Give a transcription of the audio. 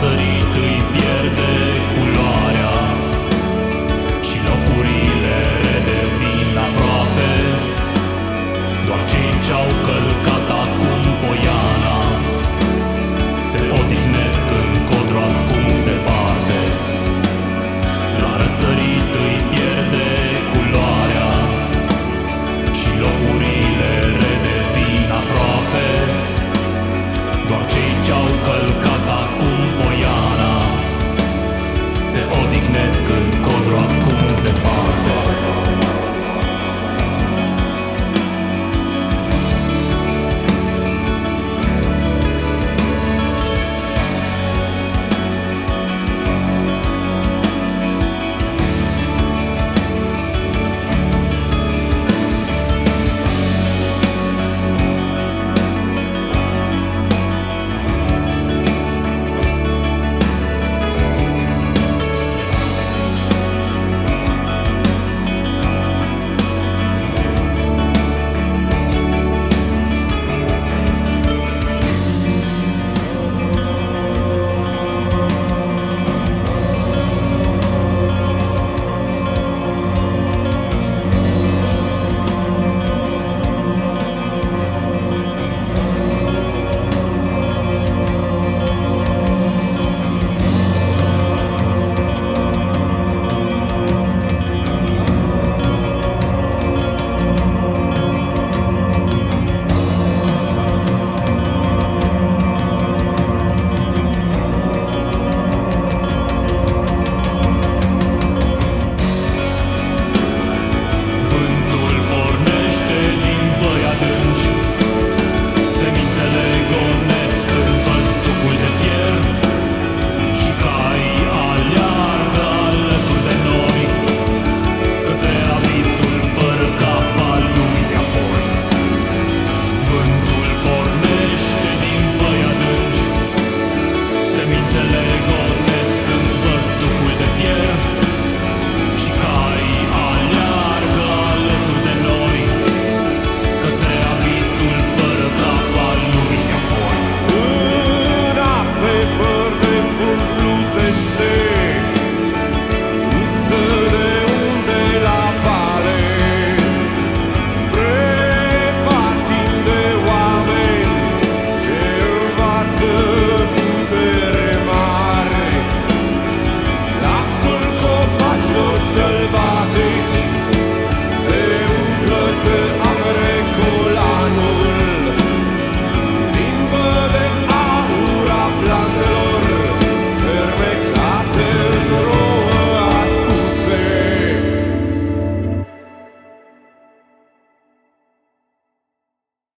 сорі той.